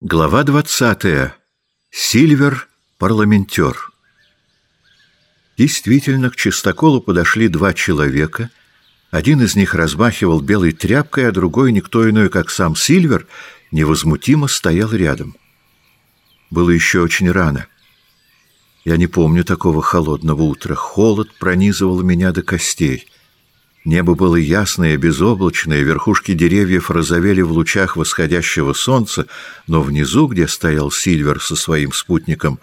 Глава двадцатая. Сильвер — парламентер. Действительно, к чистоколу подошли два человека. Один из них размахивал белой тряпкой, а другой, никто иной, как сам Сильвер, невозмутимо стоял рядом. Было еще очень рано. Я не помню такого холодного утра. Холод пронизывал меня до костей. Небо было ясное, безоблачное, верхушки деревьев розовели в лучах восходящего солнца, но внизу, где стоял Сильвер со своим спутником,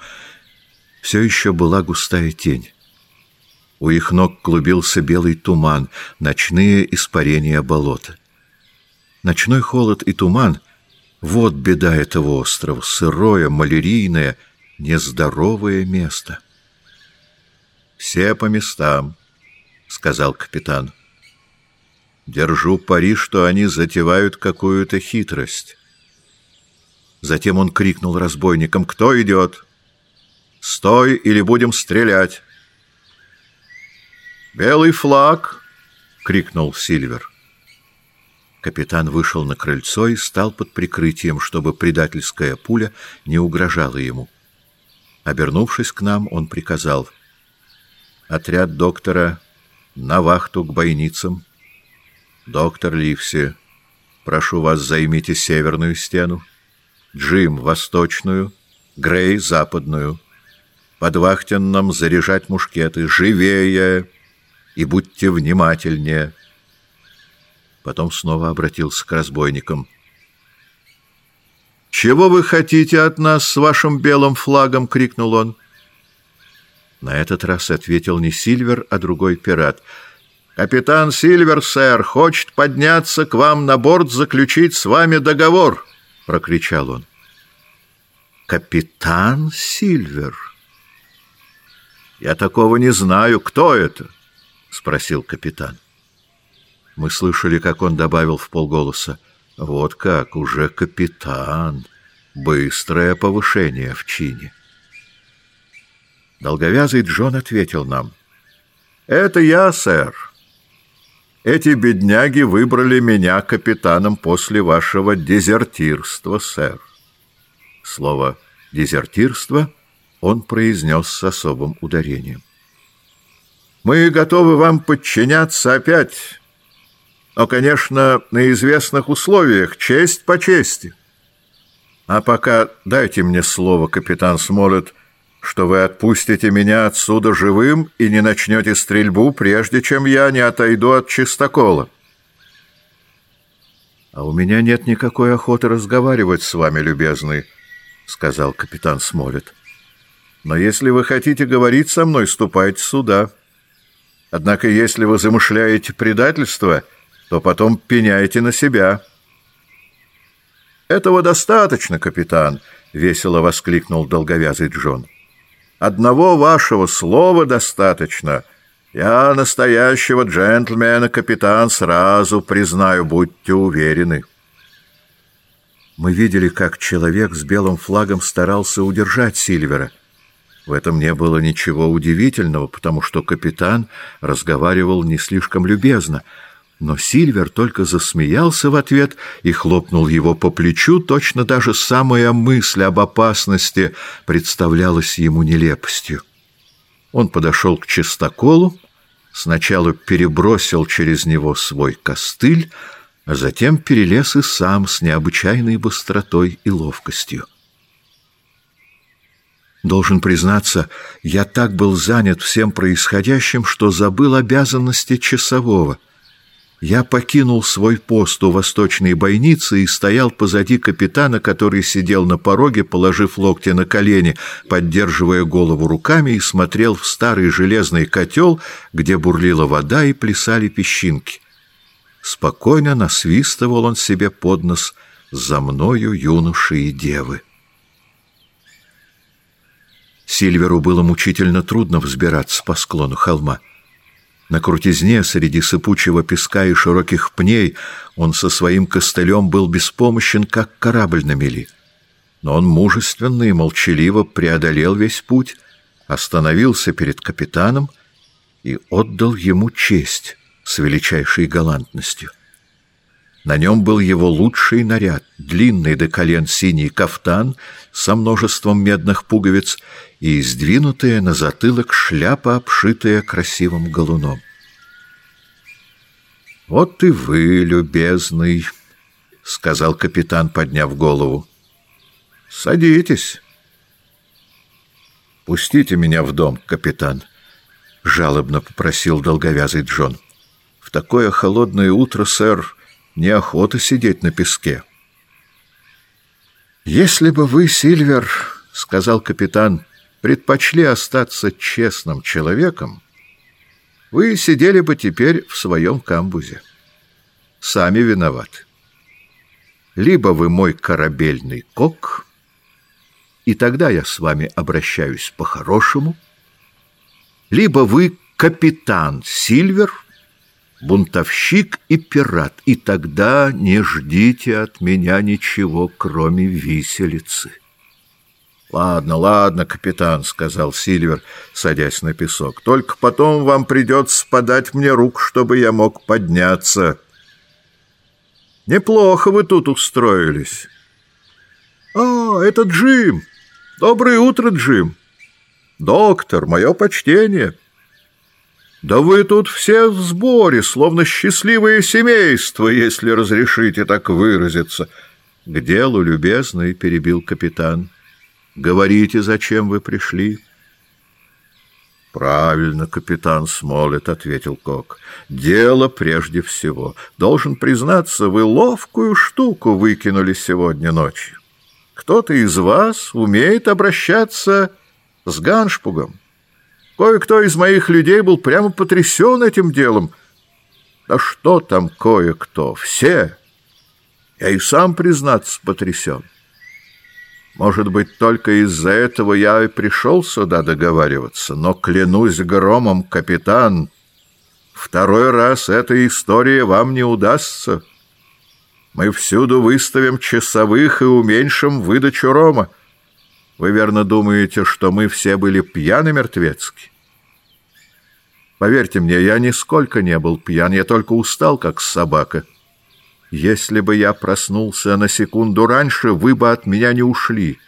все еще была густая тень. У их ног клубился белый туман, ночные испарения болота. Ночной холод и туман — вот беда этого острова, сырое, малярийное, нездоровое место. «Все по местам», — сказал капитан. Держу пари, что они затевают какую-то хитрость. Затем он крикнул разбойникам, «Кто идет? Стой, или будем стрелять!» «Белый флаг!» — крикнул Сильвер. Капитан вышел на крыльцо и стал под прикрытием, чтобы предательская пуля не угрожала ему. Обернувшись к нам, он приказал, «Отряд доктора на вахту к бойницам». «Доктор Ливси, прошу вас, займите северную стену, Джим — восточную, Грей — западную. Под вахтенном заряжать мушкеты. Живее! И будьте внимательнее!» Потом снова обратился к разбойникам. «Чего вы хотите от нас с вашим белым флагом?» — крикнул он. На этот раз ответил не Сильвер, а другой пират — «Капитан Сильвер, сэр, хочет подняться к вам на борт заключить с вами договор!» — прокричал он. «Капитан Сильвер?» «Я такого не знаю. Кто это?» — спросил капитан. Мы слышали, как он добавил в полголоса. «Вот как, уже капитан. Быстрое повышение в чине». Долговязый Джон ответил нам. «Это я, сэр. Эти бедняги выбрали меня капитаном после вашего дезертирства, сэр. Слово «дезертирство» он произнес с особым ударением. Мы готовы вам подчиняться опять, но, конечно, на известных условиях, честь по чести. А пока дайте мне слово, капитан Смолет, — что вы отпустите меня отсюда живым и не начнете стрельбу, прежде чем я не отойду от чистокола. — А у меня нет никакой охоты разговаривать с вами, любезный, — сказал капитан Смолет. — Но если вы хотите говорить со мной, ступайте сюда. Однако, если вы замышляете предательство, то потом пеняйте на себя. — Этого достаточно, капитан, — весело воскликнул долговязый Джон. — Одного вашего слова достаточно. Я настоящего джентльмена, капитан, сразу признаю, будьте уверены. Мы видели, как человек с белым флагом старался удержать Сильвера. В этом не было ничего удивительного, потому что капитан разговаривал не слишком любезно — но Сильвер только засмеялся в ответ и хлопнул его по плечу, точно даже самая мысль об опасности представлялась ему нелепостью. Он подошел к чистоколу, сначала перебросил через него свой костыль, а затем перелез и сам с необычайной быстротой и ловкостью. Должен признаться, я так был занят всем происходящим, что забыл обязанности часового — я покинул свой пост у восточной бойницы и стоял позади капитана, который сидел на пороге, положив локти на колени, поддерживая голову руками и смотрел в старый железный котел, где бурлила вода и плясали песчинки. Спокойно насвистывал он себе под нос «За мною юноши и девы». Сильверу было мучительно трудно взбираться по склону холма. На крутизне среди сыпучего песка и широких пней он со своим костылем был беспомощен, как корабль на мели. Но он мужественно и молчаливо преодолел весь путь, остановился перед капитаном и отдал ему честь с величайшей галантностью. На нем был его лучший наряд, длинный до колен синий кафтан со множеством медных пуговиц и сдвинутая на затылок шляпа, обшитая красивым галуном. «Вот и вы, любезный», — сказал капитан, подняв голову. «Садитесь». «Пустите меня в дом, капитан», — жалобно попросил долговязый Джон. «В такое холодное утро, сэр, неохота сидеть на песке». «Если бы вы, Сильвер, — сказал капитан, — предпочли остаться честным человеком, вы сидели бы теперь в своем камбузе. Сами виноваты. Либо вы мой корабельный кок, и тогда я с вами обращаюсь по-хорошему, либо вы капитан Сильвер, бунтовщик и пират, и тогда не ждите от меня ничего, кроме виселицы. «Ладно, ладно, капитан», — сказал Сильвер, садясь на песок. «Только потом вам придется подать мне рук, чтобы я мог подняться». «Неплохо вы тут устроились». «А, это Джим! Доброе утро, Джим!» «Доктор, мое почтение!» «Да вы тут все в сборе, словно счастливое семейство, если разрешите так выразиться!» «К делу, любезный!» — перебил капитан. Говорите, зачем вы пришли?» «Правильно, капитан Смолет», — ответил Кок. «Дело прежде всего. Должен признаться, вы ловкую штуку выкинули сегодня ночью. Кто-то из вас умеет обращаться с ганшпугом. Кое-кто из моих людей был прямо потрясен этим делом. Да что там кое-кто? Все. Я и сам, признаться, потрясен. Может быть, только из-за этого я и пришел сюда договариваться, но, клянусь громом, капитан, второй раз эта история вам не удастся. Мы всюду выставим часовых и уменьшим выдачу рома. Вы верно думаете, что мы все были пьяны мертвецки? Поверьте мне, я нисколько не был пьян, я только устал, как собака». Если бы я проснулся на секунду раньше, вы бы от меня не ушли.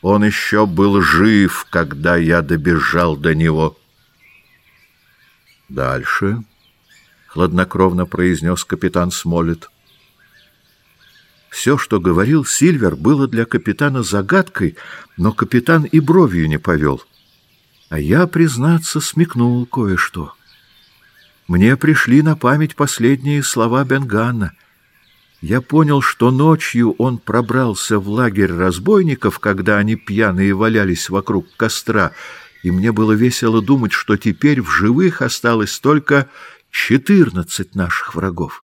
Он еще был жив, когда я добежал до него. Дальше, — хладнокровно произнес капитан Смолет. Все, что говорил Сильвер, было для капитана загадкой, но капитан и бровью не повел. А я, признаться, смекнул кое-что. Мне пришли на память последние слова Бенганна — я понял, что ночью он пробрался в лагерь разбойников, когда они пьяные валялись вокруг костра, и мне было весело думать, что теперь в живых осталось только четырнадцать наших врагов.